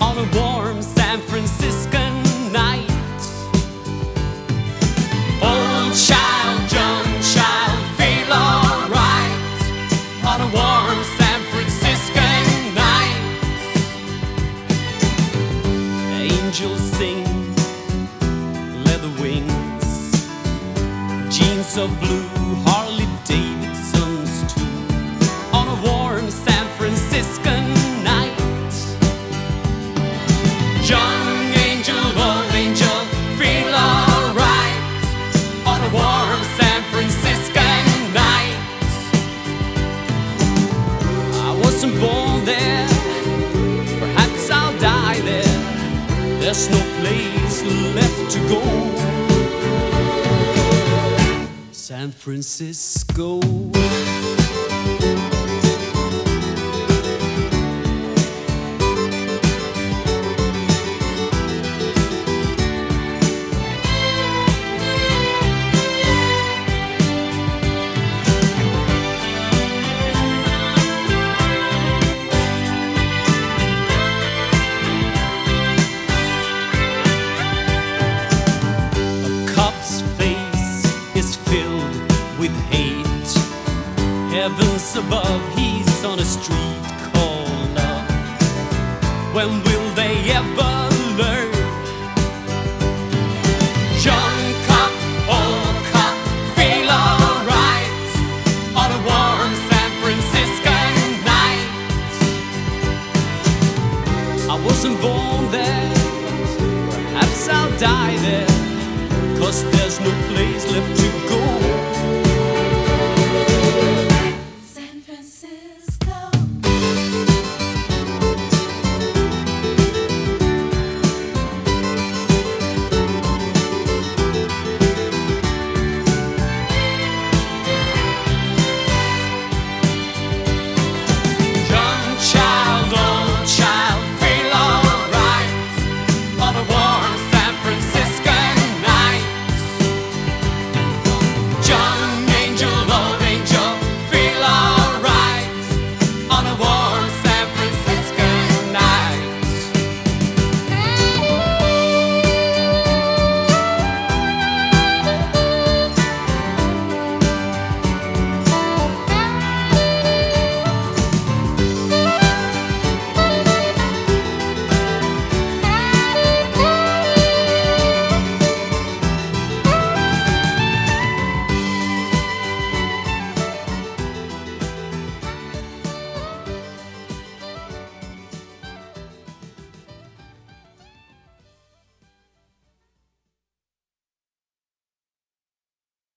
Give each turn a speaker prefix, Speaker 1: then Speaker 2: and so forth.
Speaker 1: On a warm San Franciscan night. Old child, feel alright. On a warm San night. Angels sing, leather wings, jeans of blue, Young angel, old angel, feel alright. On a warm San night. I wasn't born there, perhaps I'll die there. There's no place left to go. San Francisco. Hate. Heavens above, he's on a street called love. When will they ever learn? Feel alright on a warm San Franciscan night. I wasn't born there. Perhaps I'll die there, cause there's no place left to go.